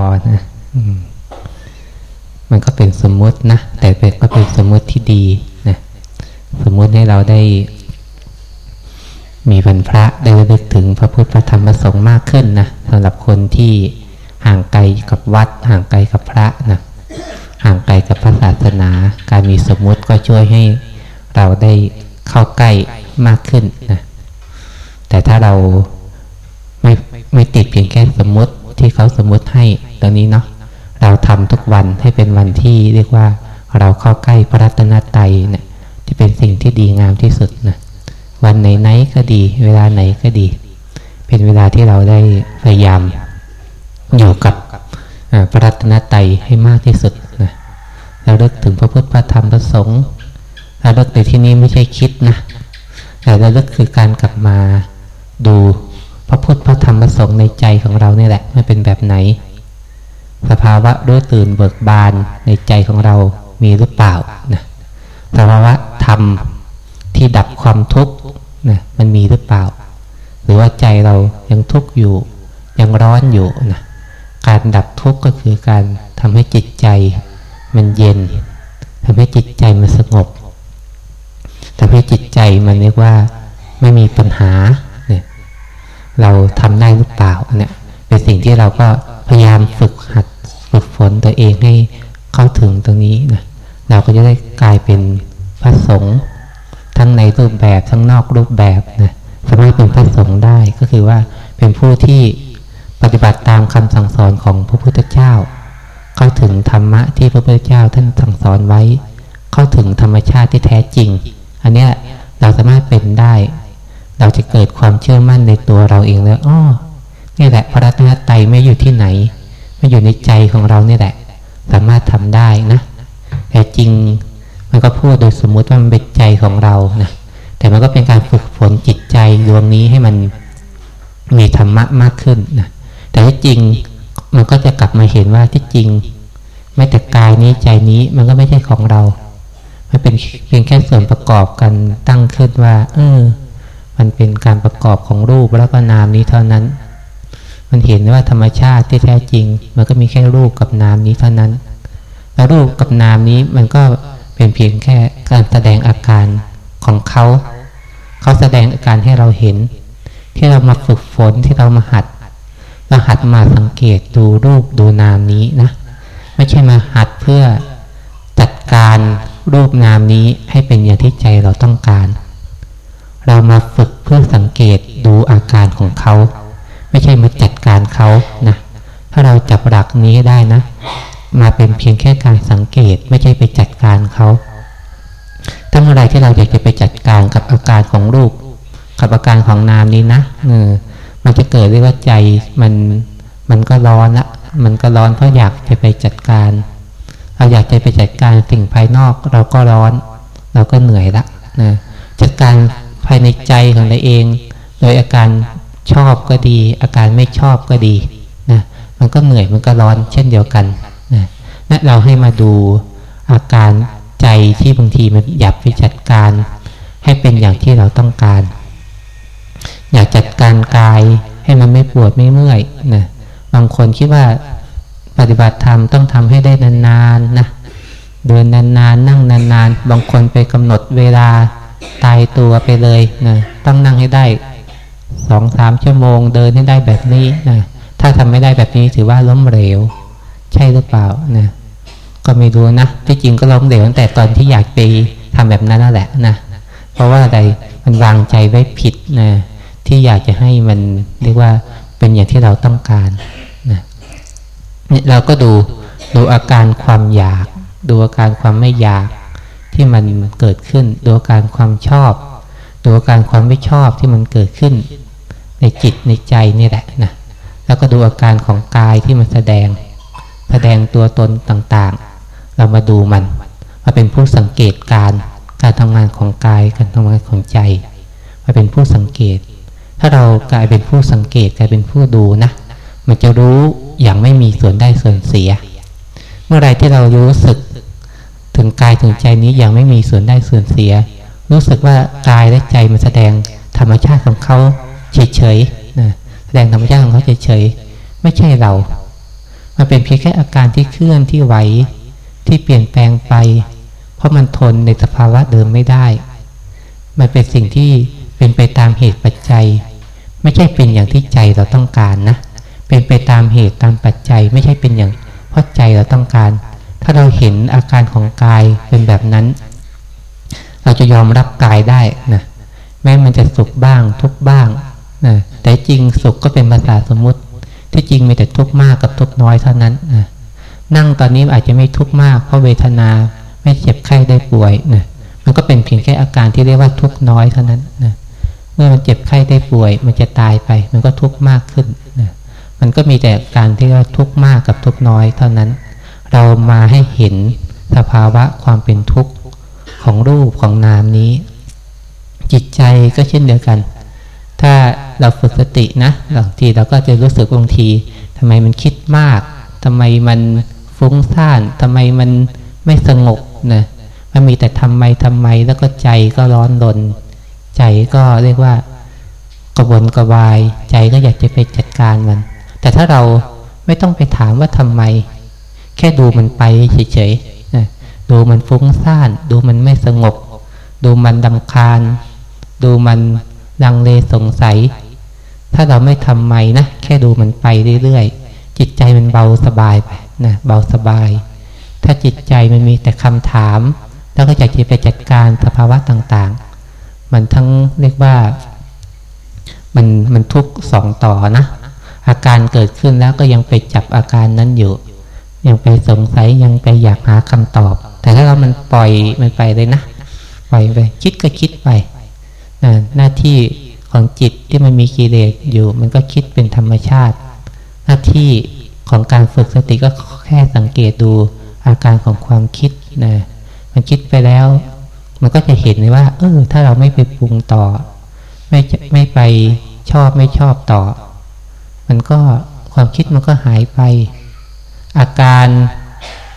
อนะมันก็เป็นสมมุตินะ แต่เป็นก็เป็นสมมุติที่ดีนะสมมุติให้เราได้ มีวันพระได้รึกถึงพระพุทธพระธรรมพระสงฆ์มากขึ้นนะสำหรับคนที่ห่างไกลกับวัด ห่างไกลกับพระนะห่างไกลกับพระศาสนา การมีสมมุติก็ช่วยให้เราได้เข้าใกล้มากขึ้นนะแต่ถ้าเราไม่ไม่ติดเพียงแค่สมมติ ที่เขาสมมติให้ตรงนี้เนาะเราทำทุกวันให้เป็นวันที่เรียกว่าเราเข้าใกล้พระรัตนตรัยเนี่ยที่เป็นสิ่งที่ดีงามที่สุดนะวันไหนๆก็ดี เวลาไหนก็ดี เป็นเวลาที่เราได้พยายามอยู่กับพระรัตนตรัยให้มากที่สุดนะเราเลิกถึงพระพุทธพระธรรมพระสงฆ์เราเลิกในที่นี้ไม่ใช่คิดนะแต่เราเลิกคือการกลับมาดู พระพุทธพระธรรมพระสงฆ์ในใจของเราเนี่แหละมันเป็นแบบไหน สภาวะรู้ตื่นเบิกบานในใจของเรามีหรือเปล่านะสภาวะธรรมที่ดับความทุกข์นะมันมีหรือเปล่า หรือว่าใจเรายังทุกข์อยู่ ยังร้อนอยู่นะการดับทุกข์ก็คือการทำให้จิตใจมันเย็นทำให้จิตใจมันสงบทำให้จิตใจมันเรียกว่าไม่มีปัญหา เราทำได้หรือเปล่าเนี่ยเป็นสิ่งที่เราก็พยายามฝึกหัดฝึกฝนตัวเองให้เข้าถึงตรงนี้นะเราก็จะได้กลายเป็นพระสงฆ์ทั้งในรูปแบบทั้งนอกรูปแบบนะสามารถเป็นพระสงฆ์ได้ก็คือว่าเป็นผู้ที่ปฏิบัติตามคำสั่งสอนของพระพุทธเจ้า เข้าถึงธรรมะที่พระพุทธเจ้าท่านสั่งสอนไว้ เข้าถึงธรรมชาติที่แท้จริง อันนี้เราสามารถเป็นได้ เราจะเกิดความเชื่อมั่นในตัวเราเองแล้วอ๋อนี่แหละพระรัตนตรัยไม่อยู่ที่ไหน ไม่อยู่ในใจของเราเนี่แหละ สามารถทำได้นะ แต่จริงมันก็พูดโดยสมมุติว่ามันเป็นใจของเรานะแต่มันก็เป็นการฝึกฝนจิตใจดวงนี้ให้มันมีธรรมะมากขึ้นนะแต่ที่จริงมันก็จะกลับมาเห็นว่าที่จริง ไม่แต่กายนี้ใจนี้มันก็ไม่ใช่ของเรา มันเป็นเพียงแค่ส่วนประกอบกันตั้งขึ้นว่า เออ มันเป็นการประกอบของรูปแล้วก็นามนี้เท่านั้น มันเห็นว่าธรรมชาติที่แท้จริง มันก็มีแค่รูปกับนามนี้เท่านั้น แล้วรูปกับนามนี้มันก็เป็นเพียงแค่การแสดงอาการของเขา เขาแสดงอาการให้เราเห็น ที่เรามาฝึกฝนที่เรามาหัดเราหัดมาสังเกตดูรูปดูนามนี้นะ ไม่ใช่มาหัดเพื่อจัดการรูปนามนี้ให้เป็นอย่างที่ใจเราต้องการ เรามาฝึกเพื่อสังเกตดูอาการของเขา ไม่ใช่มาจัดการเขานะถ้าเราจับหลักนี้ได้นะ มาเป็นเพียงแค่การสังเกตไม่ใช่ไปจัดการเขาถ้าเมื่อไรที่เราอยากจะไปจัดการกับอาการของรูป กับอาการของนามนี้นะเออมันจะเกิดเรียกว่าใจมันมันก็ร้อนละมันก็ร้อนเพราะอยากจะไปจัดการ เราอยากจะไปจัดการสิ่งภายนอก เราก็ร้อน เราก็เหนื่อยละนะจัดการ ภายในใจของเราเอง โดยอาการชอบก็ดี อาการไม่ชอบก็ดีนะมันก็เหนื่อยมันก็ร้อนเช่นเดียวกันนะนะเราให้มาดูอาการใจที่บางทีมันอยากไปจัดการ ให้เป็นอย่างที่เราต้องการ อยากจัดการกายให้มันไม่ปวดไม่เมื่อยนะบางคนคิดว่าปฏิบัติธรรมต้องทำให้ได้นานๆนะเดินนานๆ นั่งนานๆ บางคนไปกำหนดเวลา ตายตัวไปเลยนะต้องนั่งให้ได้สองสามชั่วโมงเดินให้ได้แบบนี้นะถ้าทำไม่ได้แบบนี้ถือว่าล้มเหลว ใช่หรือเปล่านะก็ไม่รู้นะที่จริงก็ล้มเหลวตั้งแต่ตอนที่อยากไปทำแบบนั้นนั่นแหละนะเพราะว่าอะไรมันวางใจไว้ผิดนะที่อยากจะให้มันเรียกว่าเป็นอย่างที่เราต้องการนะเราก็ดูดูอาการความอยาก ดูอาการความไม่อยาก ที่มันเกิดขึ้นดูอาการความชอบดูอาการความไม่ชอบที่มันเกิดขึ้น ในจิตในใจนี่แหละนะแล้วก็ดูอาการของกายที่มันแสดง แสดงตัวตนต่างๆ เรามาดูมันมาเป็นผู้สังเกตการการทำงานของกายการทำงานของใจมาเป็นผู้สังเกต ถ้าเรากลายเป็นผู้สังเกตกลายเป็นผู้ดูนะมันจะรู้อย่างไม่มีส่วนได้ส่วนเสีย เมื่อไรที่เรารู้สึก ถึงกายถึงใจนี้อย่างไม่มีส่วนได้ส่วนเสีย รู้สึกว่ากายและใจมันแสดงธรรมชาติของเขาเฉยๆนะแสดงธรรมชาติของเขาเฉยๆไม่ใช่เรา มันเป็นเป็นเพียงแค่อาการที่เคลื่อนที่ไหวที่เปลี่ยนแปลงไป เพราะมันทนในสภาวะเดิมไม่ได้ มันเป็นสิ่งที่เป็นไปตามเหตุปัจจัย ไม่ใช่เป็นอย่างที่ใจเราต้องการนะ เป็นไปตามเหตุตามปัจจัย ไม่ใช่เป็นอย่างเพราะใจเราต้องการ ถ้าเราเห็นอาการของกายเป็นแบบนั้น เราจะยอมรับกายได้นะแม้มันจะสุขบ้างทุกบ้างนะแต่จริงสุขก็เป็นภาษาสมมุติ ที่จริงมีแต่ทุกมากกับทุกน้อยเท่านั้นนะนั่งตอนนี้อาจจะไม่ทุกมาก เพราะเวทนาไม่เจ็บไข้ได้ป่วยนะมันก็เป็นเพียงแค่อาการที่เรียกว่าทุกน้อยเท่านั้นนะเมื่อมันเจ็บไข้ได้ป่วย มันจะตายไป มันก็ทุกมากขึ้นนะมันก็มีแต่การที่ว่าทุกมากกับทุกน้อยเท่านั้น เรามาให้เห็นสภาวะความเป็นทุกข์ของรูปของนามนี้ จิตใจก็เช่นเดียวกัน ถ้าเราฝึกสตินะบางทีเราก็จะรู้สึกบางทีทำไมมันคิดมากทำไมมันฟุ้งซ่านทำไมมันไม่สงบนะมันมีแต่ทำไมทำไมแล้วก็ใจก็ร้อนรน ใจก็เรียกว่ากระวนกระวาย ใจก็อยากจะไปจัดการมัน แต่ถ้าเราไม่ต้องไปถามว่าทำไม ค่ดูมันไปเฉยๆดูมันฟุ้งซ่าน ดูมันไม่สงบ ดูมันดำคาญ ดูมันลังเลสงสัย ถ้าเราไม่ทำไมนะ แค่ดูมันไปเรื่อยๆ จิตใจมันเบาสบายไปนะเบาสบาย ถ้าจิตใจมันมีแต่คำถาม แล้วก็อยากจะไปจัดการสภาวะต่างๆ มันทั้งเรียกว่า มันมันทุกสองต่อนะ อาการเกิดขึ้นแล้วก็ยังไปจับอาการนั้นอยู่ ยังไปสงสัยยังไปอยากหาคำตอบ แต่ถ้าเรามันปล่อยมันไปเลยนะปล่อยไปคิดก็คิดไปหน้าที่ของจิตที่มันมีกิเลสอยู่ มันก็คิดเป็นธรรมชาติ หน้าที่ของการฝึกสติก็แค่สังเกตดูอาการของความคิดนะมันคิดไปแล้ว มันก็จะเห็นเลยว่า เออ ถ้าเราไม่ไปปรุงต่อ ไม่ไม่ไปชอบไม่ชอบต่อ มันก็ความคิดมันก็หายไป อาการ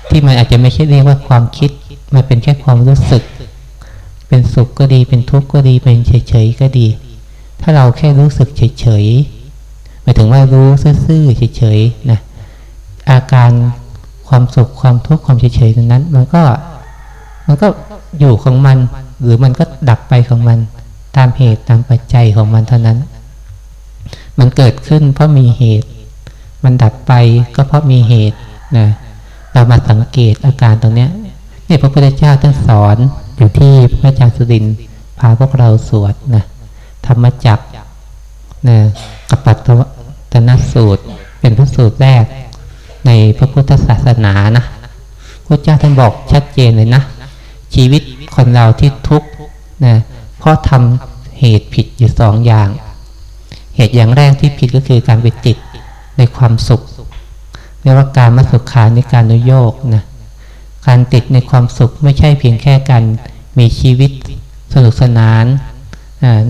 ที่มันอาจจะไม่ใช่เรียกว่าความคิด มันเป็นแค่ความรู้สึก เป็นสุขก็ดี เป็นทุกข์ก็ดี เป็นเฉยๆก็ดี ถ้าเราแค่รู้สึกเฉยๆหมายถึงว่ารู้ซื่อๆเฉยๆนะอาการความสุขความทุกข์ความเฉยๆนั้น มันก็มันก็อยู่ของมัน หรือมันก็ดับไปของมัน ตามเหตุตามปัจจัยของมันเท่านั้น มันเกิดขึ้นเพราะมีเหตุ มันดับไปก็เพราะมีเหตุ นะเรามาสังเกตอาการตรงเนี้ยนี่ยพระพุทธเจ้าท่านสอนอยู่ที่พระอาจารย์สุรินพาพวกเราสวดนะธรรมจักนะกับปัตตนสูตร เป็นพระสูตรแรก ในพระพุทธศาสนานะพระเจ้าท่านบอกชัดเจนเลยนะ ชีวิตคนเราที่ทุกข์นะเพราะทำเหตุผิดอยู่สองอย่าง เหตุอย่างแรกที่ผิดก็คือการไปติดในความสุข เรียกว่าการมาสุขขาในการนุโยกนะการติดในความสุขไม่ใช่เพียงแค่การมีชีวิตสนุกสนาน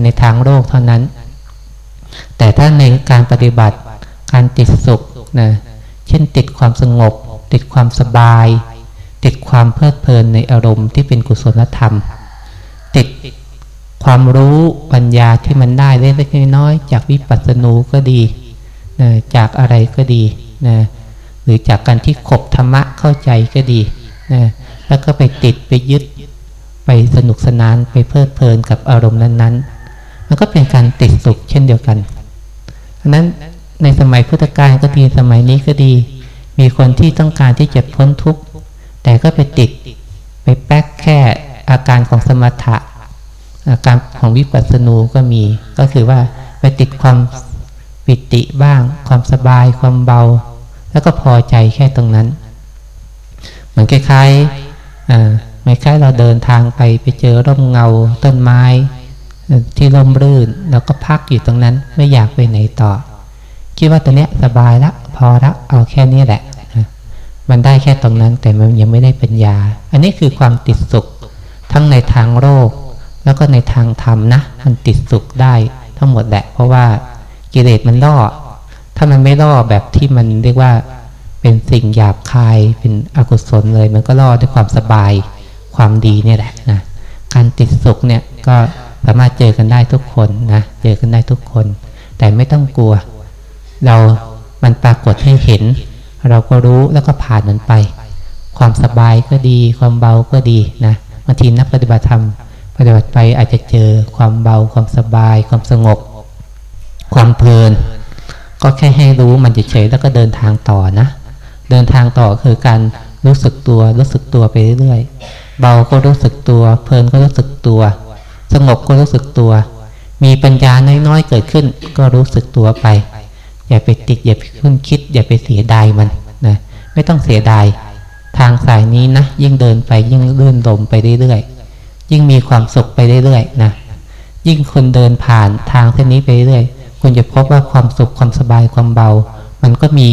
ในทางโลกเท่านั้น แต่ถ้าในการปฏิบัติการติดสุขนะเช่นติดความสงบ ติดความสบาย ติดความเพลิดเพลินในอารมณ์ที่เป็นกุศลธรรม ติดความรู้ปัญญาที่มันได้เล็กๆน้อยๆจากวิปัสสนูก็ดีนะจากอะไรก็ดีนะ หรือจากการที่ขบธรรมะเข้าใจก็ดีนะแล้วก็ไปติดไปยึด ไปสนุกสนานไปเพลิดเพลินกับอารมณ์นั้นๆ มันก็เป็นการติดสุขเช่นเดียวกันดังนั้นในสมัยพุทธกาลก็ดีสมัยนี้ก็ดี มีคนที่ต้องการที่จะพ้นทุกข์แต่ก็ไปติดไปแป๊กแค่อาการของสมถะ อาการของวิปัสสนูก็มี ก็คือว่าไปติดความปิติบ้าง ความสบายความเบา แล้วก็พอใจแค่ตรงนั้นเหมือนคล้ายๆอ่าไม่คล้ายเราเดินทางไปไปเจอร่มเงาต้นไม้ที่ร่มรื่น แล้วก็พักอยู่ตรงนั้นไม่อยากไปไหนต่อ คิดว่าตัวเนี้ยสบายละพอละเอาแค่นี้แหละมันได้แค่ตรงนั้นแต่มันยังไม่ได้ปัญญา อันนี้คือความติดสุข ทั้งในทางโลกแล้วก็ในทางธรรมนะ มันติดสุขได้ทั้งหมดแหละ เพราะว่ากิเลสมันล่อ ถ้ามันไม่ล่อแบบที่มันเรียกว่าเป็นสิ่งหยาบคายเป็นอกุศลเลย มันก็ล่อด้วยความสบายความดีเนี่ยแหละนะการติดสุขเนี่ยก็สามารถเจอกันได้ทุกคนนะเจอกันได้ทุกคน แต่ไม่ต้องกลัว เรามันปรากฏให้เห็น เราก็รู้แล้วก็ผ่านมันไป ความสบายก็ดี ความเบาก็ดีนะบางทีนักปฏิบัติธรรมปฏิบัติไปอาจจะเจอความเบาความสบาย ความสงบ ความเพลิน ก็แค่ให้รู้มันเฉยๆแล้วก็เดินทางต่อนะ เดินทางต่อคือการรู้สึกตัวรู้สึกตัวไปเรื่อยๆเบาก็รู้สึกตัว เพลินก็รู้สึกตัว สงบก็รู้สึกตัว มีปัญญาน้อยๆเกิดขึ้น ก็รู้สึกตัวไป อย่าไปติดอย่าไปขึ้นคิด อย่าไปเสียดายมันนะไม่ต้องเสียดายทางสายนี้นะยิ่งเดินไปยิ่งเลื่อนลมไปเรื่อยๆยิ่งมีความสุขไปเรื่อยๆนะยิ่งคนเดินผ่านทางเส้นนี้ไปเรื่อย คุณจะพบว่าความสุขความสบายความเบา มันก็มี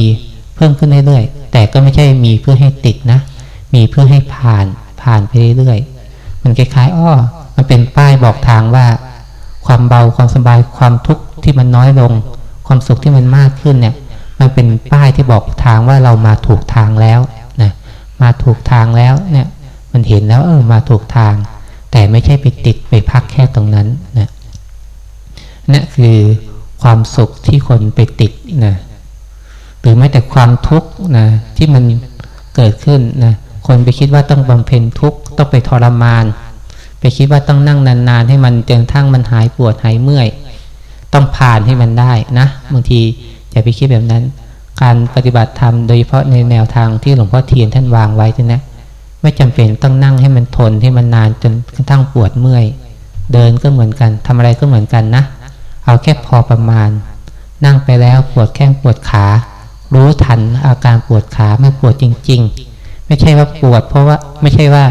เพิ่มขึ้นเรื่อยๆแต่ก็ไม่ใช่มีเพื่อให้ติดนะ มีเพื่อให้ผ่านผ่านไปเรื่อยๆมันคล้ายๆอ้อมันเป็นป้ายบอกทางว่า ความเบาความสบายความทุกข์ที่มันน้อยลง ความสุขที่มันมากขึ้นเนี่ย มันเป็นป้ายที่บอกทางว่าเรามาถูกทางแล้วนะมาถูกทางแล้วเนี่ย มันเห็นแล้วเออมาถูกทาง แต่ไม่ใช่ไปติดไปพักแค่ตรงนั้นนะนี่คือ ความสุขที่คนไปติดนะหรือแม้แต่ความทุกข์นะที่มันเกิดขึ้นนะคนไปคิดว่าต้องบำเพ็ญทุกข์ต้องไปทรมาน ไปคิดว่าต้องนั่งนานๆ ให้มันจนทั้งมันหายปวดหายเมื่อย ต้องผ่านให้มันได้นะบางทีอย่าไปคิดแบบนั้น การปฏิบัติธรรมโดยเฉพาะในแนวทางที่หลวงพ่อเทียนท่านวางไว้นะไม่จำเป็นต้องนั่งให้มันทนให้มันนานจนกระทั่งปวดเมื่อย เดินก็เหมือนกันทำอะไรก็เหมือนกันนะ เอาแค่พอประมาณ นั่งไปแล้วปวดแข้งปวดขา รู้ทันอาการปวดขาไม่ปวดจริง ๆ ไม่ใช่ว่าปวด เพราะว่าไม่ใช่ว่า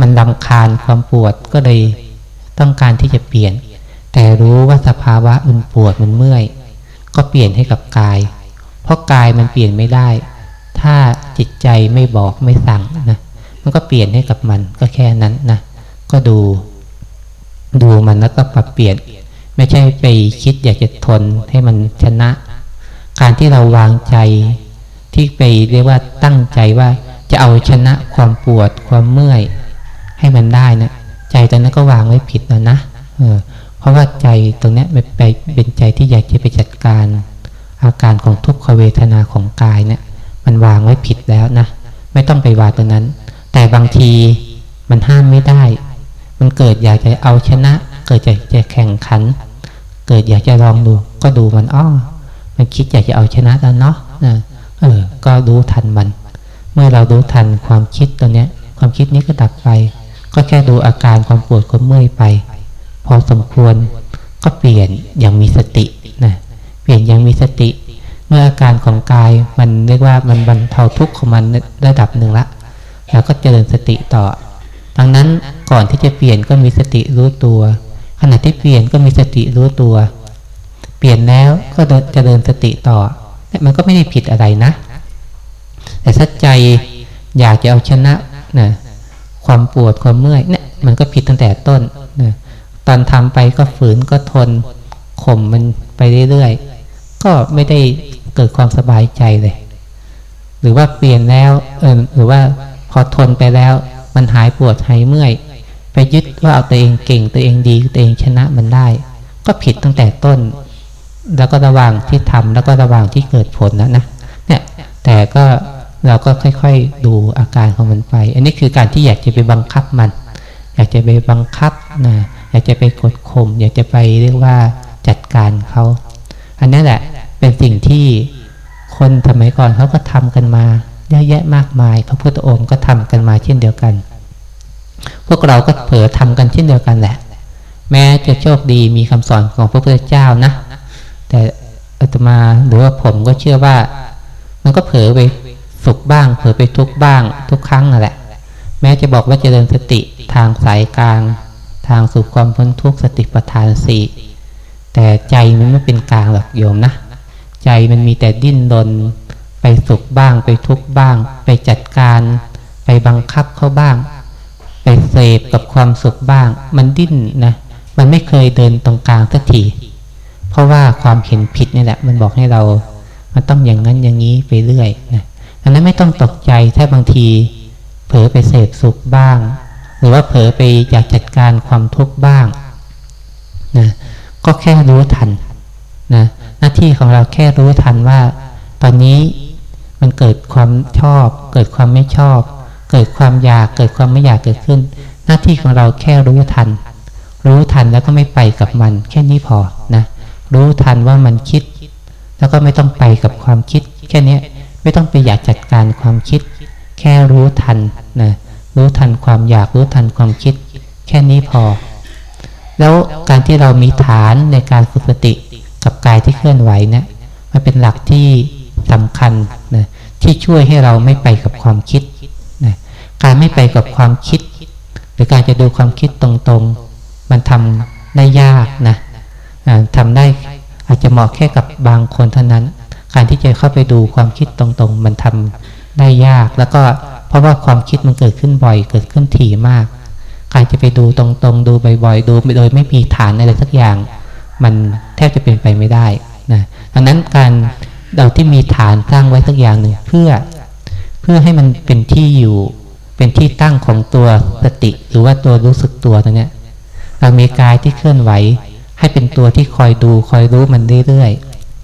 มันลำคาญความปวดก็เลยต้องการที่จะเปลี่ยน แต่รู้ว่าสภาวะมันปวดมันเมื่อย ก็เปลี่ยนให้กับกาย เพราะกายมันเปลี่ยนไม่ได้ ถ้าจิตใจไม่บอกไม่สั่งนะมันก็เปลี่ยนให้กับมันก็แค่นั้นนะก็ดู ดูมันแล้วก็ปรับเปลี่ยน ไม่ใช่ไปคิดอยากจะทนให้มันชนะ การที่เราวางใจที่ไปเรียกว่าตั้งใจว่าจะเอาชนะความปวดความเมื่อย ให้มันได้นะใจตรงนั้นก็วางไว้ผิดแล้วนะเออเพราะว่าใจตรงนี้ไปเป็นใจที่อยากจะไปจัดการ อาการของทุกขเวทนาของกายเนะี่ยมันวางไว้ผิดแล้วนะไม่ต้องไปวางตรงนั้น แต่บางทีมันห้ามไม่ได้ มันเกิดอยากจะเอาชนะ เกิดจะจะแข่งขัน เกิดอยากจะลองดู ก็ดูมันอ้อมันคิดอยากจะเอาชนะแล้วเนาะเออ ก็รู้ทันมัน เมื่อเรารู้ทันความคิดตัวเนี้ย ความคิดนี้ก็ดับไป ก็แค่ดูอาการความปวดความเมื่อยไป พอสมควรก็เปลี่ยนอย่างมีสตินะเปลี่ยนอย่างมีสติ เมื่ออาการของกายมันเรียกว่ามันบรรเทาทุกข์ของมันระดับหนึ่งละแล้วก็เจริญสติต่อดังนั้นก่อนที่จะเปลี่ยนก็มีสติรู้ตัว ขณะที่เปลี่ยนก็มีสติรู้ตัว เปลี่ยนแล้วก็จะเดินสติต่อมันก็ไม่ได้ผิดอะไรนะ แต่ถ้าใจอยากจะเอาชนะนะความปวดความเมื่อยเนี่ยมันก็ผิดตั้งแต่ต้นนะตอนทำไปก็ฝืนก็ทนข่มมันไปเรื่อยๆ ก็ไม่ได้เกิดความสบายใจเลย หรือว่าเปลี่ยนแล้วเออหรือว่าพอทนไปแล้ว มันหายปวดหายเมื่อย ไปยึดว่าเอาตัวเองเก่งตัวเองดีตัวเองชนะมันได้ ก็ผิดตั้งแต่ต้น แล้วก็ระหว่างที่ทำแล้วก็ระหว่างที่เกิดผลนะนะเนี่ยแต่ก็เราก็ค่อยๆดูอาการของมันไป อันนี้คือการที่อยากจะไปบังคับมัน อยากจะไปบังคับนะอยากจะไปกดข่มอยากจะไปเรียกว่าจัดการเขาอันนี้แหละเป็นสิ่งที่คนสมัยก่อนเขาก็ทำกันมาเยอะแยะมากมาย พระพุทธองค์ก็ทำกันมาเช่นเดียวกัน พวกเราก็เผลอทำกันเช่นเดียวกันแหละ แม้จะโชคดีมีคำสอนของพระพุทธเจ้านะ แต่อาตมาหรือว่าผมก็เชื่อว่า มันก็เผลอไปสุขบ้าง เผลอไปทุกบ้าง ทุกครั้งนั่นแหละ แม้จะบอกว่าจเจริญสติทางสายกลาง ทางสู่ความพ้นทุกข์สติปัฏฐานสี่แต่ใจมันไม่เป็นกลางหรอกโยมนะ ใจมันมีแต่ดิ้นรนไปสุขบ้าง ไปทุกบ้าง ไปจัดการ ไปบังคับเขาบ้าง ไปเสพกับความสุขบ้าง มันดิ้นนะ มันไม่เคยเดินตรงกลางสักทีเพราะว่าความเห็นผิดนี่แหละ มันบอกให้เรา มันต้องอย่างนั้นอย่างนี้ไปเรื่อยนะดังนั้นไม่ต้องตกใจถ้าบางที เผลอไปเสพสุขบ้าง หรือว่าเผลอไปอยากจัดการความทุกข์บ้างนะก็แค่รู้ทันนะหน้าที่ของเราแค่รู้ทันว่า ตอนนี้มันเกิดความชอบ เกิดความไม่ชอบ เกิดความอยากเกิดความไม่อยากเกิดขึ้น หน้าที่ของเราแค่รู้ทัน รู้ทันแล้วก็ไม่ไปกับมัน แค่นี้พอนะ รู้ทันว่ามันคิด แล้วก็ไม่ต้องไปกับความคิด แค่นี้ไม่ต้องไปอยากจัดการความคิด แค่รู้ทันนะรู้ทันความอยากรู้ทันความคิด แค่นี้พอ แล้วการที่เรามีฐานในการฝึกสติกับกายที่เคลื่อนไหวเนะี่ยมันเป็นหลักที่สำคัญนะที่ช่วยให้เราไม่ไปกับความคิด การไม่ไปกับความคิด หรือการจะดูความคิดตรงๆ มันทำได้ยากนะทำได้อาจจะเหมาะแค่กับบางคนเท่านั้น การที่จะเข้าไปดูความคิดตรงๆ มันทำได้ยาก แล้วก็เพราะว่าความคิดมันเกิดขึ้นบ่อย เกิดขึ้นถี่มาก การจะไปดูตรงๆ ดูบ่อยๆ ดูโดยไม่มีฐานอะไรสักอย่าง มันแทบจะเป็นไปไม่ได้นะดังนั้นการเราที่มีฐานสร้างไว้สักอย่างหนึ่งเพื่อ เพื่อให้มันเป็นที่อยู่ เป็นที่ตั้งของตัวสติ หรือว่าตัวรู้สึกตัวตรงนี้เรามีกายที่เคลื่อนไหว ให้เป็นตัวที่คอยดูคอยรู้มันเรื่อย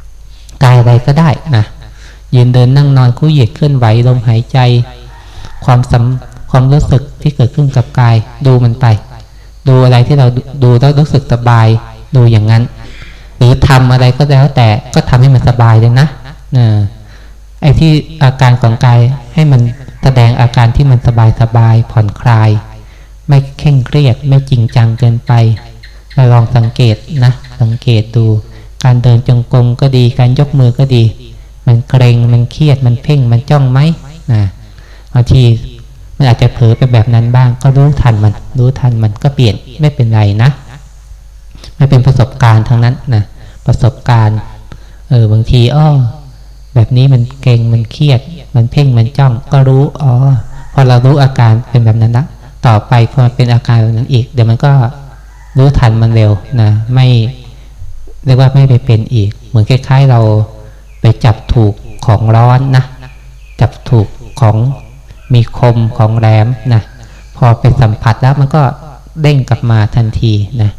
ๆกายอะไรก็ได้นะยืนเดินนั่งนอนคู่เหยียดเคลื่อนไหวลมหายใจ ความสัมความรู้สึกที่เกิดขึ้นกับกาย ดูมันไป ดูอะไรที่เราดูแล้วรู้สึกสบาย ดูอย่างนั้น หรือทำอะไรก็แล้วแต่ก็ทำให้มันสบายเลยนะนะไอ้ที่อาการของกายให้มัน แสดงอาการที่มันสบายสบายผ่อนคลาย ไม่เคร่งเครียดไม่จริงจังเกินไปเราลองสังเกตนะ สังเกตดู การเดินจงกรมก็ดี การยกมือก็ดี มันเกรงมันเครียดมันเพ่งมันจ้องไหมนะบางทีมันอาจจะเผลอไปแบบนั้นบ้าง ก็รู้ทันมัน รู้ทันมันก็เปลี่ยนไม่เป็นไรนะไม่เป็นประสบการณ์ทั้งนั้นนะประสบการณ์ เออบางทีอ้อแบบนี้มันเก่งมันเครียด มันเพ่งมันจ้องก็รู้อ๋อพอเรารู้อาการเป็นแบบนั้นละต่อไปพอมันเป็นอาการแบบนั้นอีก เดี๋ยวมันก็รู้ทันมันเร็วนะไม่เรียกว่าไม่ไปเป็นอีก เหมือนคล้ายๆเราไปจับถูกของร้อนนะจับถูกของมีคมของแหลมนะพอไปสัมผัสแล้วมันก็เด้งกลับมาทันทีนะ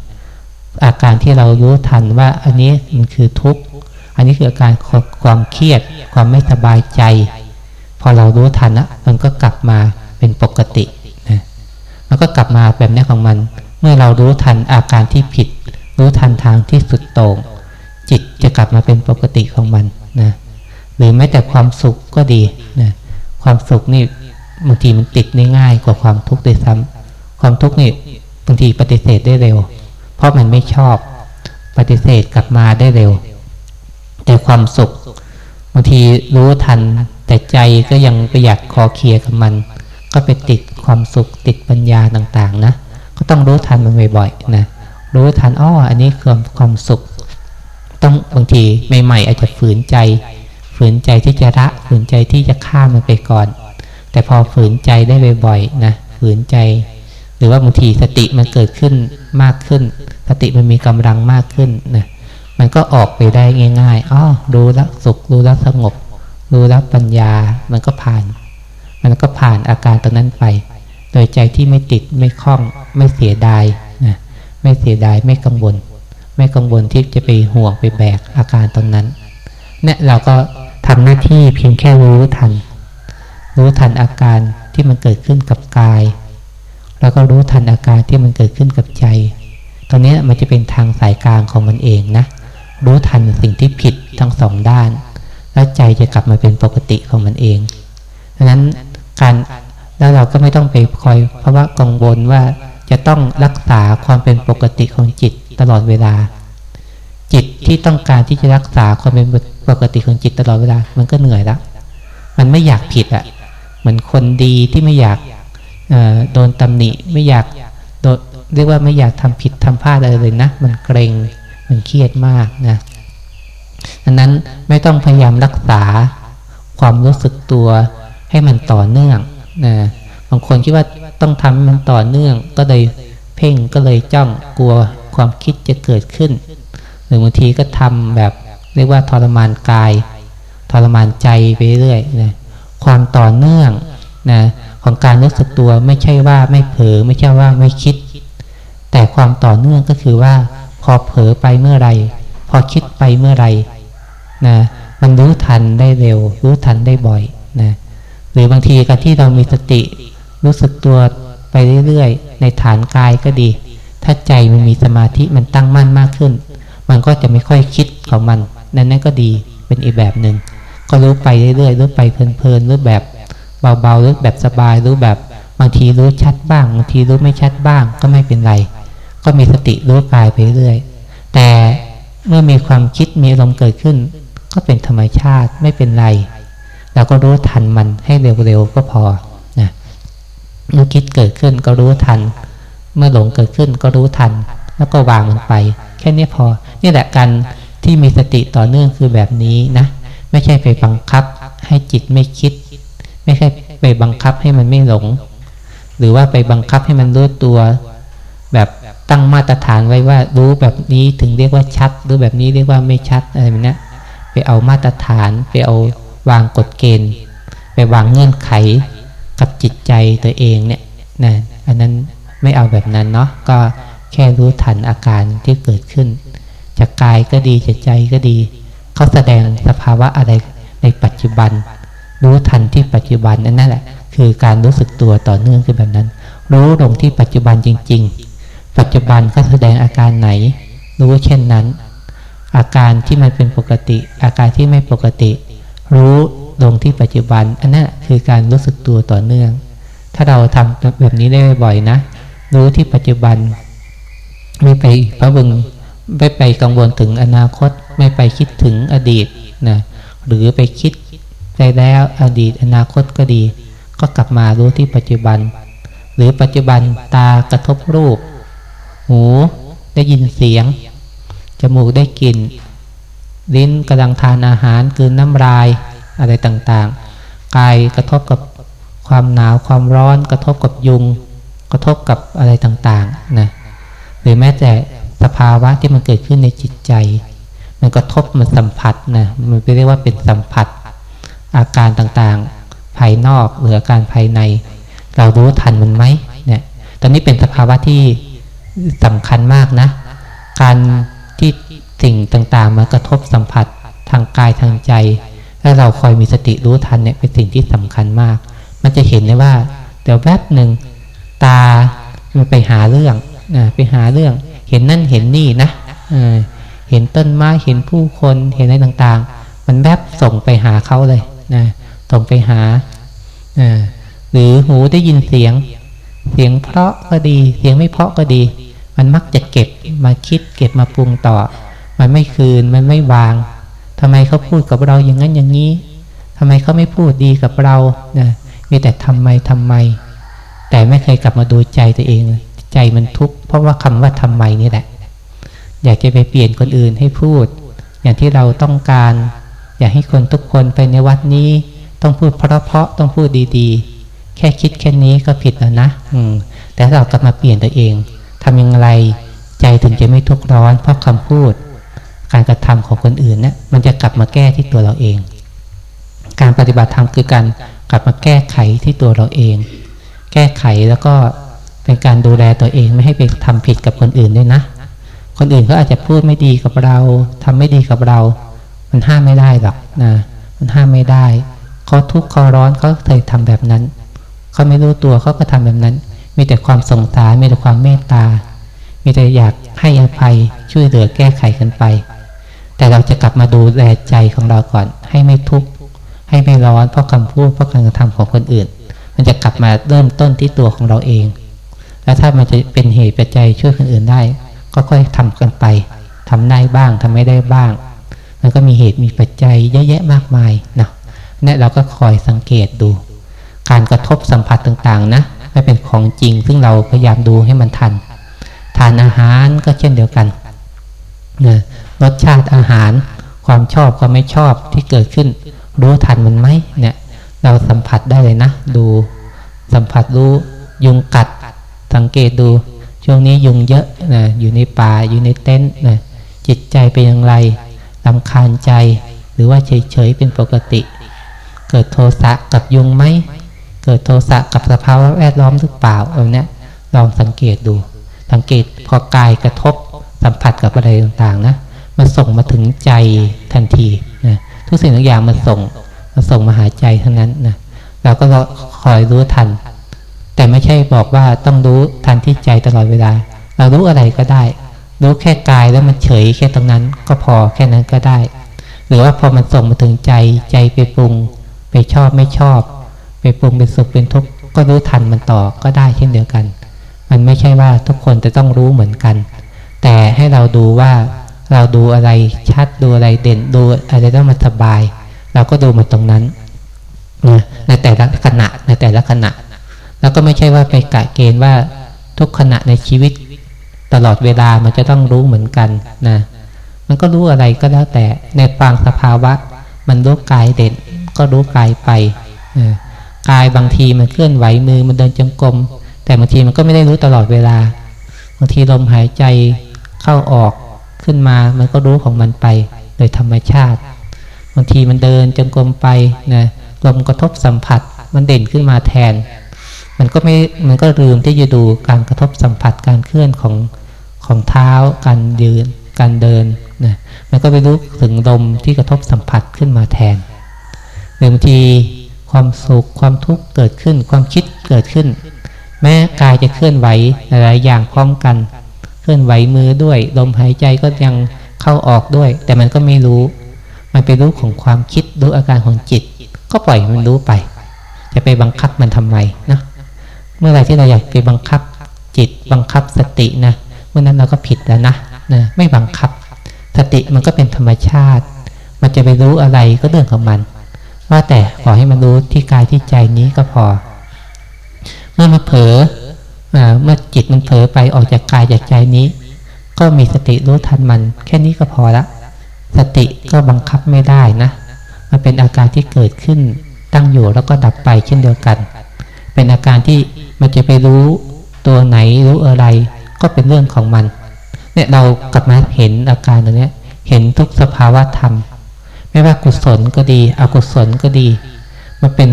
อาการที่เรารู้ทันว่าอันนี้มันคือทุกข์ อันนี้คืออาการความเครียด ความไม่สบายใจ อเรารู้ทันนะมันก็กลับมาเป็นปกตินะมันก็กลับมาแบบนี้ของมัน เมื่อเรารู้ทันอาการที่ผิด รู้ทันทางที่สุดโต่งจิตจะกลับมาเป็นปกติของมันนะหรือแม้แต่ความสุขก็ดีนะความสุขนี่บางทีมันติดได้ง่ายกว่าความทุกข์ด้วยซ้ำความทุกข์นี่บางทีปฏิเสธได้เร็ว เพราะมันไม่ชอบปฏิเสธกลับมาได้เร็ว แต่ความสุขบางทีรู้ทัน แต่ใจก็ยังไปอยากคอเคลียกับมัน ก็ไปติดความสุขติดปัญญาต่างๆนะ ก็ต้องรู้ทันมันบ่อยๆนะรู้ทันอ้ออันนี้คือความสุข ต้องบางทีใหม่ๆอาจจะฝืนใจ ฝืนใจที่จะละฝืนใจที่จะข้ามมันไปก่อน แต่พอฝืนใจได้บ่อยๆนะฝืนใจ หรือว่าบางทีสติมันเกิดขึ้นมากขึ้น สติมันมีกำลังมากขึ้นนะมันก็ออกไปได้ง่ายๆอ๋อรู้แล้วสุขรู้แล้วสงบ รู้แล้วปัญญา มันก็ผ่าน มันก็ผ่านอาการตรงนั้นไป โดยใจที่ไม่ติดไม่คล้อง ไม่เสียดายนะไม่เสียดายไม่กังวล ไม่กังวลที่จะไปห่วงไปแบกอาการตรงนั้นเนี่ยเราก็ทำหน้าที่เพียงแค่รู้ทัน รู้ทันอาการที่มันเกิดขึ้นกับกาย แล้วก็รู้ทันอาการที่มันเกิดขึ้นกับใจตอนนี้มันจะเป็นทางสายกลางของมันเองนะ รู้ทันสิ่งที่ผิดทั้งสองด้าน แล้วใจจะกลับมาเป็นปกติของมันเองดังนั้นการแล้วเราก็ไม่ต้องไปคอย เพราะว่ากังวลว่าจะต้องรักษาความเป็นปกติของจิตตลอดเวลา จิตที่ต้องการที่จะรักษาความเป็นปกติของจิตตลอดเวลา มันก็เหนื่อยล้วมันไม่อยากผิดอะ่ะเหมือนคนดีที่ไม่อยากโดนตำหนิไม่อยากโดนเรียกว่าไม่อยากทำผิดทำพลาดอะไรเลยนะ มันเกรงมันเครียดมากนะ ดังนั้นไม่ต้องพยายามรักษาความรู้สึกตัวให้มันต่อเนื่องนะบางคนคิดว่าต้องทำมันต่อเนื่อง ก็เลยเพ่งก็เลยจ้องกลัวความคิดจะเกิดขึ้น หรือบางทีก็ทำแบบเรียกว่าทรมานกาย ทรมานใจไปเรื่อยนะความต่อเนื่องนะของการรู้สึกตัวไม่ใช่ว่าไม่เผลอไม่ใช่ว่าไม่คิด แต่ความต่อเนื่องก็คือว่า พอเผลอไปเมื่อไรพอคิดไปเมื่อไร นะมันรู้ทันได้เร็ว รู้ทันได้บ่อยนะหรือบางทีการที่เรามีสติ รู้สึกตัวไปเรื่อยๆ ในฐานกายก็ดี ถ้าใจมันมีสมาธิมันตั้งมั่นมากขึ้น มันก็จะไม่ค่อยคิดของมัน นั่นนั่นก็ดีเป็นอีกแบบหนึ่งก็รู้ไปเรื่อยๆรู้ไปเพลินๆรู้แบบเบาๆรู้แบบสบายรู้แบบบางทีรู้ชัดบ้างบางทีรู้ไม่ชัดบ้างก็ไม่เป็นไร ก็มีสติรู้กายไปเรื่อยแต่เมื่อมีความคิดมีอารมณ์เกิดขึ้น ก็เป็นธรรมชาติไม่เป็นไร เราก็รู้ทันมันให้เร็วๆก็พอนะเมื่อคิดเกิดขึ้นก็รู้ทัน เมื่อหลงเกิดขึ้นก็รู้ทัน แล้วก็วางมันไป แค่นี้พอ นี่แหละการที่มีสติต่อเนื่องคือแบบนี้นะไม่ใช่ไปบังคับให้จิตไม่คิด ไม่ใช่ไปบังคับให้มันไม่หลง หรือว่าไปบังคับให้มันรู้ตัว แบบตั้งมาตรฐานไว้ว่ารู้แบบนี้ถึงเรียกว่าชัด รู้แบบนี้เรียกว่าไม่ชัดอะไรแบบนี้ ไปเอามาตรฐาน ไปเอาวางกฎเกณฑ์ ไปวางเงื่อนไขกับจิตใจตัวเองเนี่ยนะอันนั้นไม่เอาแบบนั้นเนาะก็แค่รู้ทันอาการที่เกิดขึ้น จากกายก็ดีจากใจก็ดี เขาแสดงสภาวะอะไรในปัจจุบัน รู้ทันที่ปัจจุบันนั่นแหละ คือการรู้สึกตัวต่อเนื่องคือแบบนั้น รู้ลงที่ปัจจุบันจริง ๆ ปัจจุบันก็แสดงอาการไหน รู้เช่นนั้น อาการที่มันเป็นปกติ อาการที่ไม่ปกติ รู้ลงที่ปัจจุบัน อันนั้นคือการรู้สึกตัวต่อเนื่อง ถ้าเราทำแบบนี้ได้บ่อยนะ รู้ที่ปัจจุบัน ไม่ไปพระบึงไม่ไปกังวลถึงอนาคต ไม่ไปคิดถึงอดีตนะหรือไปคิดไปแล้วอดีตอนาคตก็ดี ก็กลับมารู้ที่ปัจจุบัน หรือปัจจุบันตากระทบรูป หูได้ยินเสียง มูกได้กลิ่น ลิ้นกำลังทานอาหารกืนน้ำลายอะไรต่างๆ กายกระทบกับความหนาวความร้อนกระทบกับยุง กระทบกับอะไรต่างๆนะหรือแม้แต่สภาวะที่มันเกิดขึ้นในจิตใจ มันกระทบมันสัมผัสนะมันเรียกว่าเป็นสัมผัส อาการต่างๆ ภายนอกหรืออาการภายใน เรารู้ทันมันไหมเนี่ยตอนนี้เป็นสภาวะที่สำคัญมากนะ การ สิ่งต่างๆ มากระทบสัมผัสทางกายทางใจ ถ้าเราคอยมีสติรู้ทันเนี่ยเป็นสิ่งที่สำคัญมาก มันจะเห็นได้ว่า เดี๋ยวแวบหนึ่งตามันไปหาเรื่องไปหาเรื่อง เห็นนั่นเห็นนี่นะเห็นต้นไม้เห็นผู้คนเห็นอะไรต่างๆ มันแบบส่งไปหาเขาเลยนะส่งไปหาหรือหูได้ยินเสียง เสียงเพราะก็ดี เสียงไม่เพราะก็ดี มันมักจะเก็บมาคิดเก็บมาปรุงต่อ มันไม่คืนมันไม่วางทำไมเขาพูดกับเราอย่างนั้นอย่างนี้ทำไมเขาไม่พูดดีกับเรานะมีแต่ทำไมทำไม แต่ไม่เคยกลับมาดูใจตัวเองเลยใจมันทุกข์เพราะว่าคำว่าทำไมนี่แหละ อยากจะไปเปลี่ยนคนอื่นให้พูด อย่างที่เราต้องการ อยากให้คนทุกคนไปในวัดนี้ ต้องพูดเพราะๆต้องพูดดีๆ แค่คิดแค่นี้ก็ผิดแล้วนะอืมแต่เรากลับมาเปลี่ยนตัวเองทำยังไงใจถึงจะไม่ทุกข์ร้อน เพราะคำพูด การกระทำของคนอื่นเนะี่ยมันจะกลับมาแก้ที่ตัวเราเอง การปฏิบัติธรรมคือการกลับมาแก้ไขที่ตัวเราเอง แก้ไขแล้วก็เป็นการดูแลตัวเองไม่ให้ไปทำผิดกับคนอื่นด้วยนะ คนอื่นเขาอาจจะพูดไม่ดีกับเราทำไม่ดีกับเรา มันห้ามไม่ได้หรอกนะมันห้ามไม่ได้เขาทุกข์เขาร้อนเขาเคยทำแบบนั้นเขาไม่รู้ตัวเขาก็ทำแบบนั้น มีแต่ความสงสารมีแต่ความเมตตา มีแต่อยากให้อภัยช่วยเหลือแก้ไขกันไป แต่เราจะกลับมาดูแลใจของเราก่อน ให้ไม่ทุกข์ให้ไม่ร้อนเพราะคำพูดเพราะการกระทำของคนอื่น มันจะกลับมาเริ่มต้นที่ตัวของเราเอง แล้วถ้ามันจะเป็นเหตุปัจจัยช่วยคนอื่นได้ ก็ค่อยทำกันไปทำได้บ้างทำไม่ได้บ้าง มันก็มีเหตุมีปัจจัยเยอะแยะมากมายนะเนี่ยเราก็คอยสังเกตดู การกระทบสัมผัสต่างๆนะไม่เป็นของจริง ซึ่งเราพยายามดูให้มันทัน ทานอาหารก็เช่นเดียวกันนะ รสชาติอาหาร ความชอบความไม่ชอบที่เกิดขึ้น รู้ทันมันไหมเนี่ย เราสัมผัสได้เลยนะ ดูสัมผัสรู้ยุงกัด สังเกตดู ช่วงนี้ยุงเยอะนะอยู่ในป่าอยู่ในเต็นท์นะจิตใจเป็นอย่างไรลำคาญใจ หรือว่าเฉยๆเป็นปกติ เกิดโทสะกับยุงไหมเกิดโทสะกับสภาวะแวดล้อมหรือเปล่าเอาเนี้ยลองสังเกตดู สังเกตพอกายกระทบสัมผัสกับอะไรต่างๆนะ มันส่งมาถึงใจทันทีนะทุกสิ่งทุกอย่างมันส่งมาส่งมาหาใจทั้งนั้นนะเราก็คอยรู้ทัน แต่ไม่ใช่บอกว่าต้องรู้ทันที่ใจตลอดเวลา เรารู้อะไรก็ได้ รู้แค่กายแล้วมันเฉยแค่ตรงนั้น ก็พอแค่นั้นก็ได้ หรือว่าพอมันส่งมาถึงใจใจไปปรุง ไปชอบไม่ชอบ ไปปรุงเป็นสุขเป็นทุกข์ก็รู้ทันมันต่อก็ได้เช่นเดียวกัน มันไม่ใช่ว่าทุกคนจะต้องรู้เหมือนกัน แต่ให้เราดูว่า เราดูอะไรชัดดูอะไรเด่นดูอะไรต้องมันสบาย เราก็ดูมันตรงนั้นนะในแต่ละขณะในแต่ละขณะ แล้วก็ไม่ใช่ว่าไปกะเกณฑ์ว่าทุกขณะในชีวิตตลอดเวลามันจะต้องรู้เหมือนกันนะมันก็รู้อะไรก็แล้วแต่ในฟังสภาวะ มันรู้กายเด่นก็รู้กายไปกายบางทีมันเคลื่อนไหวมือมันเดินจงกรมแต่บางทีมันก็ไม่ได้รู้ตลอดเวลา บางทีลมหายใจเข้าออก ขึ้นมา มันก็รู้ของมันไป โดยธรรมชาติ บางทีมันเดินจงกรมไปนะลมกระทบสัมผัส มันเด่นขึ้นมาแทน มันก็ไม่ มันก็ลืมที่จะดูการกระทบสัมผัสการเคลื่อนของของเท้า การยืน การเดินนะมันก็ไปรู้ถึงลมที่กระทบสัมผัสขึ้นมาแทนบางทีความสุขความทุกข์เกิดขึ้น ความคิดเกิดขึ้น แม้กายจะเคลื่อนไหวหลายอย่างพร้อมกัน เคลื่อนไหวมือด้วย ลมหายใจก็ยังเข้าออกด้วย แต่มันก็ไม่รู้ มันไปรู้ของความคิดรู้อาการของจิต ก็ปล่อยมันรู้ไป จะไปบังคับมันทำไมนะเมื่อไรที่เราอยากไปบังคับจิต บังคับสตินะเมื่อนั้นเราก็ผิดแล้วนะนะไม่บังคับ สติมันก็เป็นธรรมชาติ มันจะไปรู้อะไรก็เรื่องของมัน ว่าแต่ขอให้มันรู้ที่กายที่ใจนี้ก็พอ เมื่อมันเผลอ เมื่อจิตมันเผลอไปออกจากกายจากใจนี้ ก็มีสติรู้ทันมัน แค่นี้ก็พอละ สติก็บังคับไม่ได้นะ มันเป็นอาการที่เกิดขึ้น ตั้งอยู่แล้วก็ดับไปเช่นเดียวกัน เป็นอาการที่มันจะไปรู้ตัวไหนรู้อะไร ก็เป็นเรื่องของมัน เนี่ยเรากลับมาเห็นอาการตรงนี้เห็นทุกสภาวะธรรม ไม่ว่ากุศลก็ดี อกุศลก็ดี มันเป็น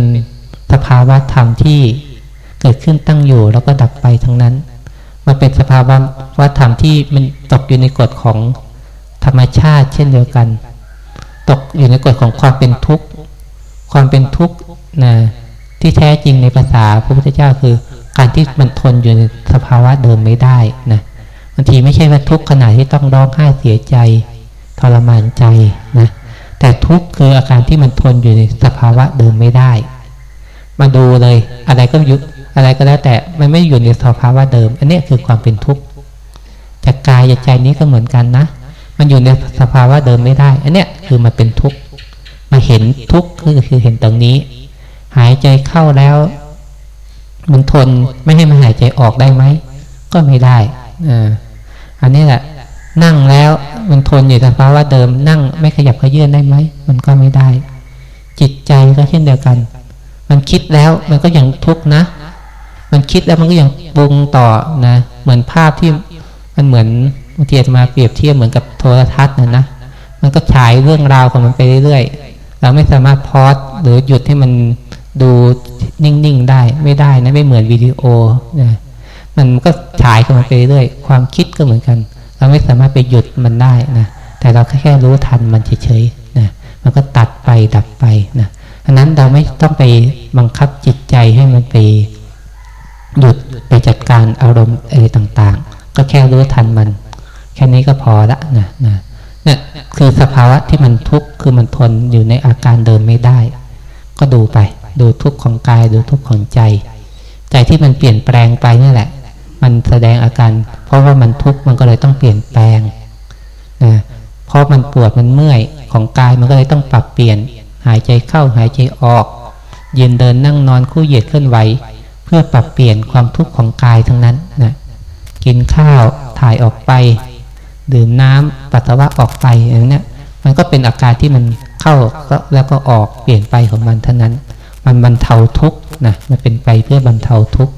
สภาวะธรรมที่ เกิดขึ้นตั้งอยู่ แล้วก็ดับไปทั้งนั้น มันเป็นสภาวะวัธรรมที่มันตกอยู่ในกฎของธรรมชาติ เช่นเดียวกัน ตกอยู่ในกฎของความเป็นทุกข์ ความเป็นทุกข์นะที่แท้จริงในภาษาพระพุทธเจ้าคือ การที่มันทนอยู่ในสภาวะเดิมไม่ได้นะบางทีไม่ใช่ว่าทุกข์ขนาดที่ต้องร้องไห้เสียใจทรมานใจนะแต่ทุกข์คืออาการที่มันทนอยู่ในสภาวะเดิมไม่ได้ มาดูเลยอะไรก็ยุ อะไรก็แล้วแต่มันไม่อยู่ในสภาวะเดิม อันนี้คือความเป็นทุกข์จากกายจากใจนี้ก็เหมือนกันนะ มันอยู่ในสภาวะเดิมไม่ได้ อันนี้คือมันเป็นทุกข์มาเห็นทุกข์คือคือเห็นตรงนี้ หายใจเข้าแล้ว มันทนไม่ให้มันหายใจออกได้ไหมก็ไม่ได้อ่าอันนี้แหละนั่งแล้วมันทนอยู่สภาวะเดิม นั่งไม่ขยับขยื่นได้ไหมมันก็ไม่ได้ จิตใจก็เช่นเดียวกัน มันคิดแล้วมันก็ยังทุกข์นะ มันคิดแล้วมันก็ยังปรุงต่อนะ เหมือนภาพที่มันเหมือนบางทีจะมาเปรียบเทียบเหมือนกับโทรทัศน์นะนะ มันก็ฉายเรื่องราวของมันไปเรื่อยๆ เราไม่สามารถพอสหรือหยุดให้มันดูนิ่งๆได้ไม่ได้นะไม่เหมือนวิดีโอนะมันก็ฉายของมันไปเรื่อยความคิดก็เหมือนกัน เราไม่สามารถไปหยุดมันได้นะแต่เราแค่รู้ทันมันเฉยๆนะมันก็ตัดไปดับไปนะอันนั้นเราไม่ต้องไปบังคับจิตใจให้มันไป หยุดไปจัดการอารมณ์อะไรต่างๆ ก็แค่รู้ทันมัน แค่นี้ก็พอละนะนะเนี่ยคือสภาวะที่มันทุกข์คือมันทนอยู่ในอาการเดิมไม่ได้ ก็ดูไป ดูทุกข์ของกายดูทุกข์ของใจ ใจที่มันเปลี่ยนแปลงไปนี่แหละ มันแสดงอาการ เพราะว่ามันทุกข์มันก็เลยต้องเปลี่ยนแปลงนะเพราะมันปวดมันเมื่อยของกายมันก็เลยต้องปรับเปลี่ยน หายใจเข้าหายใจออกยืนเดินนั่งนอนคู่เหยียดเคลื่อนไหว พื่อปรับเปลี่ยนความทุกข์ของกายทั้งนั้นนะกินข้าวถ่ายออกไป ดื่มน้ำปัสสาวะออกไปอย่างนี้มันก็เป็นอาการที่มันเข้าแล้วก็ออกเปลี่ยนไปของมันเท่านั้น มันบรรเทาทุกข์นะมันเป็นไปเพื่อบรรเทาทุกข์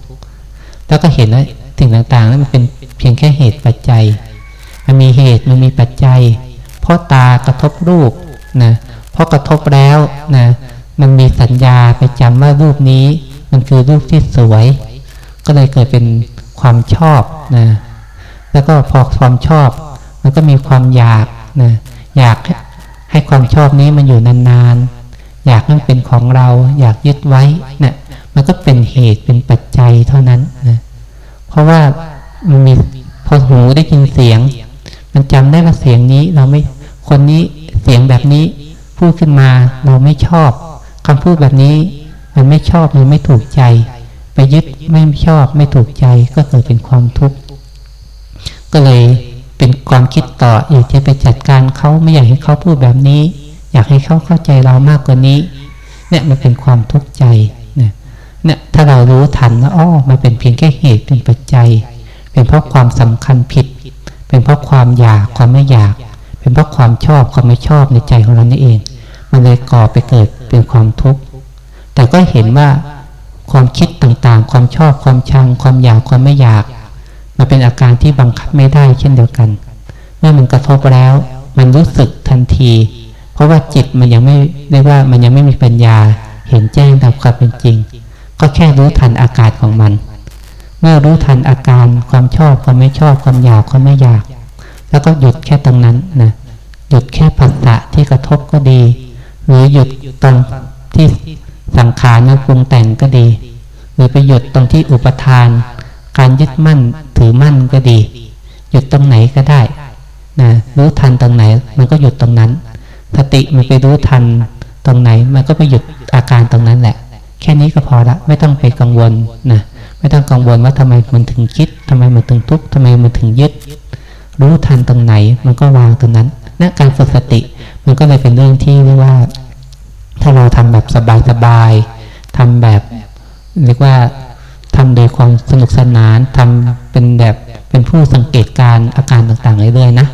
แล้วก็เห็นว่าสิ่งต่างๆนั้นมันเป็นเพียงแค่เหตุปัจจัย มันมีเหตุมันมีปัจจัย เพราะตากระทบรูปนะเพราะกระทบแล้วนะมันมีสัญญาไปจำว่ารูปนี้ มันคือรูปที่สวย ก็เลยเกิดเป็นความชอบนะแล้วก็พอความชอบ มันก็มีความอยากนะอยากให้ความชอบนี้มันอยู่นานๆ อยากมันเป็นของเรา อยากยึดไว้เนะี่ยมันก็เป็นเหตุเป็นปัจจัยเท่านั้นนะเพราะว่ามันมีพอหูได้ยินเสียง มันจำได้ว่าเสียงนี้เราไม่คนนี้เสียงแบบนี้พูดขึ้นมาเราไม่ชอบคำพูดแบบนี้ มันไม่ชอบมันไม่ถูกใจ ไปยึดไม่ชอบไม่ถูกใจก็เกิดเป็นความทุกข์ก็เลยเป็นความคิดต่ออยากจะไปจัดการเขาไม่อยากให้เขาพูดแบบนี้ อยากให้เขาเข้าใจเรามากกว่านี้ เนี่ยมันเป็นความทุกข์ใจเนี่ยเนี่ยถ้าเรารู้ทันว่าอ๋อมันเป็นเพียงแค่เหตุเป็นปัจจัย เป็นเพราะความสำคัญผิด เป็นเพราะความอยากความไม่อยาก เป็นเพราะความชอบความไม่ชอบในใจของเรานี่เอง มันเลยก่อไปเกิดเป็นความทุกข์ แต่ก็เห็นว่าความคิดต่างๆ ความชอบความชัง ความอยากความไม่อยาก มันเป็นอาการที่บังคับไม่ได้เช่นเดียวกัน เมื่อมันกระทบแล้ว มันรู้สึกทันที เพราะว่าจิตมันยังไม่เรียกว่ามันยังไม่มีปัญญา เห็นแจ้งตามความเป็นจริง ก็แค่รู้ทันอาการของมัน เมื่อรู้ทันอาการความชอบความไม่ชอบความอยากความไม่อยาก แล้วก็หยุดแค่ตรงนั้นนะหยุดแค่ผัสสะที่กระทบก็ดี หรือหยุดตรงที่ สังขารนั้นปรุงแต่งก็ดี หรือไปหยุดตรงที่อุปทาน การยึดมั่นถือมั่นก็ดี หยุดตรงไหนก็ได้นะรู้ทันตรงไหน มันก็หยุดตรงนั้นสติมันไปรู้ทันตรงไหน มันก็ไปหยุดอาการตรงนั้นแหละ แค่นี้ก็พอละไม่ต้องไปกังวลนะไม่ต้องกังวลว่าทำไมมันถึงคิดทำไมมันถึงทุกข์ทำไมมันถึงยึด รู้ทันตรงไหน มันก็วางตรงนั้นนะการฝึกสติ มันก็เลยเป็นเรื่องที่เรียกว่า ถ้าเราทำแบบสบายๆทำแบบเรียกว่าทำโดยความสนุกสนานทำเป็นแบบเป็นผู้สังเกตการอาการต่างๆเรื่อยๆนะ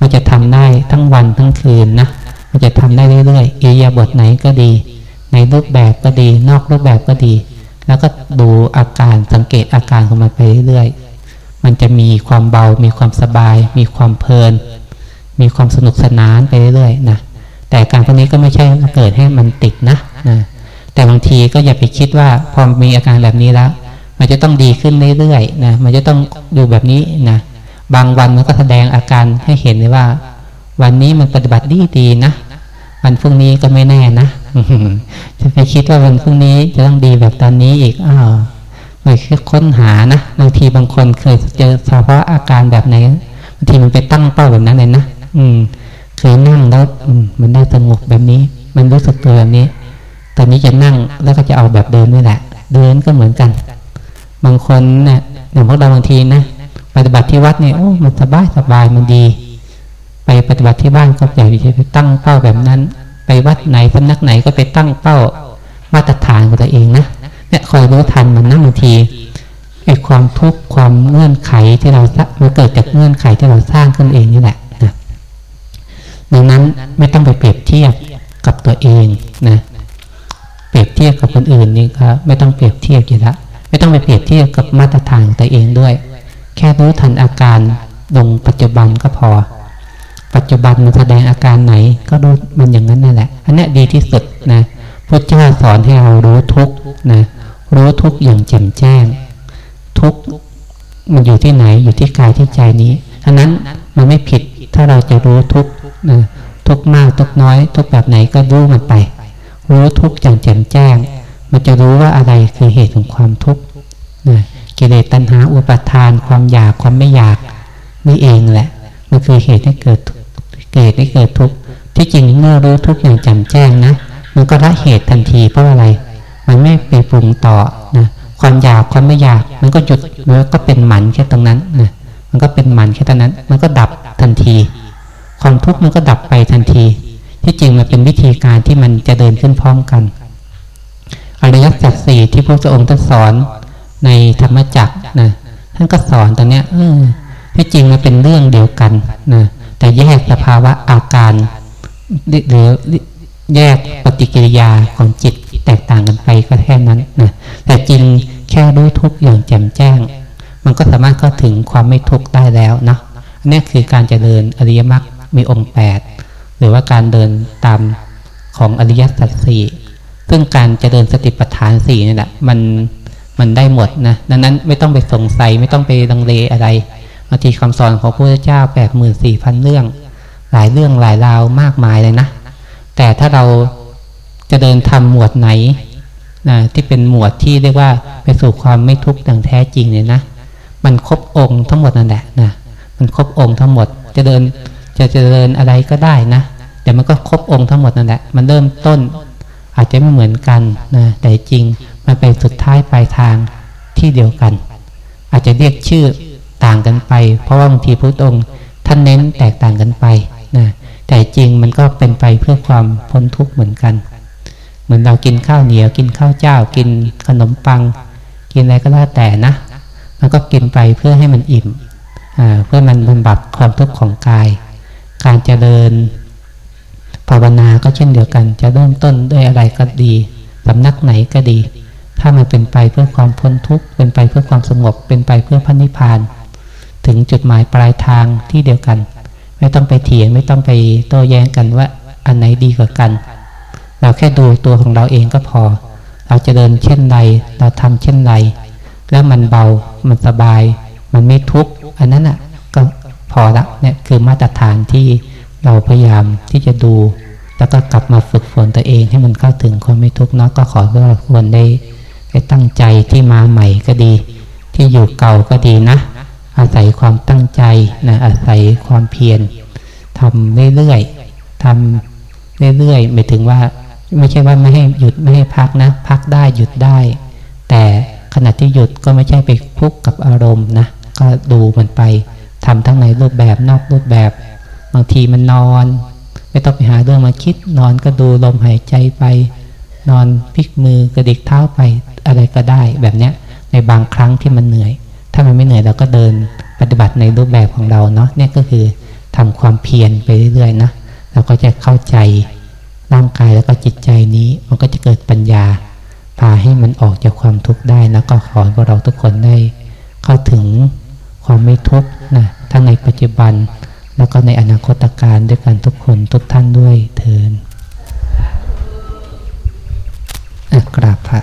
มันจะทำได้ทั้งวันทั้งคืนนะมันจะทำได้เรื่อยๆอิยาบทไหนก็ดี ในรูปแบบก็ดี นอกรูปแบบก็ดี แล้วก็ดูอาการสังเกตอาการของมันไปเรื่อยๆมันจะมีความเบา มีความสบาย มีความเพลิน มีความสนุกสนานไปเรื่อยๆนะ แต่การพวกนี้ก็ไม่ใช่เกิดให้มันติดนะนะแต่บางทีก็อย่าไปคิดว่าพอมีอาการแบบนี้แล้ว มันจะต้องดีขึ้นเรื่อยๆนะมันจะต้องดูแบบนี้นะบางวันมันก็แสดงอาการให้เห็นเลยว่า วันนี้มันปฏิบัติดีดีนะวันพรุ่งนี้ก็ไม่แน่นะจะไปคิดว่าวันพรุ่งนี้จะต้องดีแบบตอนนี้อีกอ้าวไม่คือค้นหานะบางทีบางคนเคยเจอสภาวะอาการแบบไหนบางทีมันไปตั้งเป้าแบบนั้นเลยนะอืม เคยนั่งแล้วมันได้สงบแบบนี้ มันรู้สึกตัวแบบนี้ ตอนนี้จะนั่งแล้วก็จะเอาแบบเดินนี่แหละ เดินก็เหมือนกัน บางคนเนี่ยอย่างพวกเราบางทีนะปฏิบัติที่วัดเนี่ยโอ้มันสบายสบายมันดี ไปปฏิบัติที่บ้านก็อยากจะไปตั้งเป้าแบบนั้น ไปวัดไหนสำนักไหนก็ไปตั้งเป้ามาตรฐานของตัวเองนะเนี่ยคอยรู้ทันมันนะบางทีไอ้ความทุกข์ความเงื่อนไขที่เรามันเกิดจากเงื่อนไขที่เราสร้างขึ้นเองนี่แหละ ดังนั้นไม่ต้องไปเปรียบเทียบกับตัวเองนะเปรียบเทียบกับคนอื่นนี่ก็ไม่ต้องเปรียบเทียบอยู่แล้วไม่ต้องไปเปรียบเทียบกับมาตรฐานตัวเองด้วย แค่รู้ทันอาการลงปัจจุบันก็พอ ปัจจุบันมันแสดงอาการไหน ก็รู้มันอย่างนั้นนั่นแหละ อันนี้ดีที่สุดนะพระเจ้าสอนให้เรารู้ทุกนะรู้ทุกอย่างแจ่มแจ้ง ทุกมันอยู่ที่ไหนอยู่ที่กายที่ใจนี้อันนั้นมันไม่ผิดถ้าเราจะรู้ทุกนะ ทุกมากทุกน้อย ทุกแบบไหนก็รู้มันไป รู้ทุกอย่างแจ่มแจ้ง มันจะรู้ว่าอะไรคือเหตุของความทุกข์นะกิเลสตัณหาอุปาทานความอยากความไม่อยากนี่เองแหละ มันคือเหตุให้เกิดเกิดให้เกิดทุกข์ที่จริงเมื่อรู้ทุกอย่างแจ่มแจ้งนะมันก็ละเหตุทันทีเพราะอะไร มันไม่ไปปรุงต่อนะความอยากความไม่อยาก มันก็หยุดมันก็เป็นหมันแค่ตรงนั้นนะมันก็เป็นหมันแค่ตรงนั้น มันก็ดับทันที ความทุกข์มันก็ดับไปทันที ที่จริงมันเป็นวิธีการที่มันจะเดินขึ้นพร้อมกันอริยสัจสี่ที่พระองค์ท่านสอนในธรรมจักรนะท่านก็สอนตรงเนี้ยเออที่จริงมันเป็นเรื่องเดียวกันนะแต่แยกสภาวะอาการหรือแยกปฏิกิริยาของจิตแตกต่างกันไปก็แค่นั้นนะแต่จริงแค่รู้ทุกอย่างแจ่มแจ้ง มันก็สามารถเข้าถึงความไม่ทุกข์ได้แล้วนะนี่คือการเจะเดินอริยมรรค มีองค์แปดหรือว่าการเดินตามของอริยสัจสี่ซึ่งการจะเจริญสติปัฏฐานสี่นี่แหละมันมันได้หมดนะดังนั้นไม่ต้องไปสงสัยไม่ต้องไปลังเลอะไรบางทีคำสอนของพระพุทธเจ้าแปดหมื่นสี่พันเรื่อง หลายเรื่องหลายราวมากมายเลยนะ แต่ถ้าเราจะเดินทำหมวดไหนนะที่เป็นหมวดที่เรียกว่าไปสู่ความไม่ทุกข์ดังแท้จริงเนี่ยนะ มันครบองค์ทั้งหมดนั่นแหละนะมันครบองค์ทั้งหมดจะเดิน จะจะเดินอะไรก็ได้นะแต่มันก็ครบองค์ทั้งหมดนั่นแหละมันเริ่มต้นอาจจะไม่เหมือนกันนะแต่จริงมันเป็นสุดท้ายปลายทางที่เดียวกัน อาจจะเรียกชื่อต่างกันไป เพราะว่าบางทีพระองค์ท่านเน้นแตกต่างกันไปนะแต่จริงมันก็เป็นไปเพื่อความพ้นทุกข์เหมือนกัน เหมือนเรากินข้าวเหนียวกินข้าวเจ้า กินขนมปัง กินอะไรก็แล้วแต่นะมันก็กินไปเพื่อให้มันอิ่มเพื่อมันบำบัดความทุกข์ของกาย การเจริญ ภาวนาก็เช่นเดียวกัน จะเริ่มต้นด้วยอะไรก็ดีสำนักไหนก็ดี ถ้ามันเป็นไปเพื่อความพ้นทุกข์เป็นไปเพื่อความสงบ เป็นไปเพื่อพันนิพพาน ถึงจุดหมายปลายทางที่เดียวกัน ไม่ต้องไปเถียงไม่ต้องไปโต้แย้งกันว่าอันไหนดีกว่ากัน เราแค่ดูตัวของเราเองก็พอ เราจะเดินเช่นไรเราทำเช่นไร แล้วมันเบามันสบาย มันไม่ทุกข์อันนั้นอะก็ มาตรฐานที่เราพยายามที่จะดู แล้วก็กลับมาฝึกฝนตัวเองให้มันเข้าถึงความไม่ทุกข์เนาะก็ขอให้เราควรได้ได้ตั้งใจที่มาใหม่ก็ดี ที่อยู่เก่าก็ดีนะ อาศัยความตั้งใจนะอาศัยความเพียรทำเรื่อยๆทำเรื่อยๆหมายถึงว่า ไม่ใช่ว่าไม่ให้หยุดไม่ให้พักนะ พักได้หยุดได้ แต่ขณะที่หยุดก็ไม่ใช่ไปพุกกับอารมณ์นะก็ดูมันไป ทำทั้งในรูปแบบนอกรูปแบบ บางทีมันนอน ไม่ต้องไปหาเรื่องมาคิด นอนก็ดูลมหายใจไป นอนพลิกมือกระดิกเท้าไปอะไรก็ได้แบบเนี้ยในบางครั้งที่มันเหนื่อย ถ้ามันไม่เหนื่อยเราก็เดินปฏิบัติในรูปแบบของเราเนาะเนี่ยก็คือทำความเพียรไปเรื่อยๆนะเราก็จะเข้าใจร่างกายแล้วก็จิตใจนี้มันก็จะเกิดปัญญา พาให้มันออกจากความทุกข์ได้แล้วก็ขอให้เราทุกคนได้เข้าถึง ความไม่ทุกข์นะทั้งในปัจจุบัน แล้วก็ในอนาคตการด้วยกันทุกคนทุกท่านด้วยเถินกราบพระ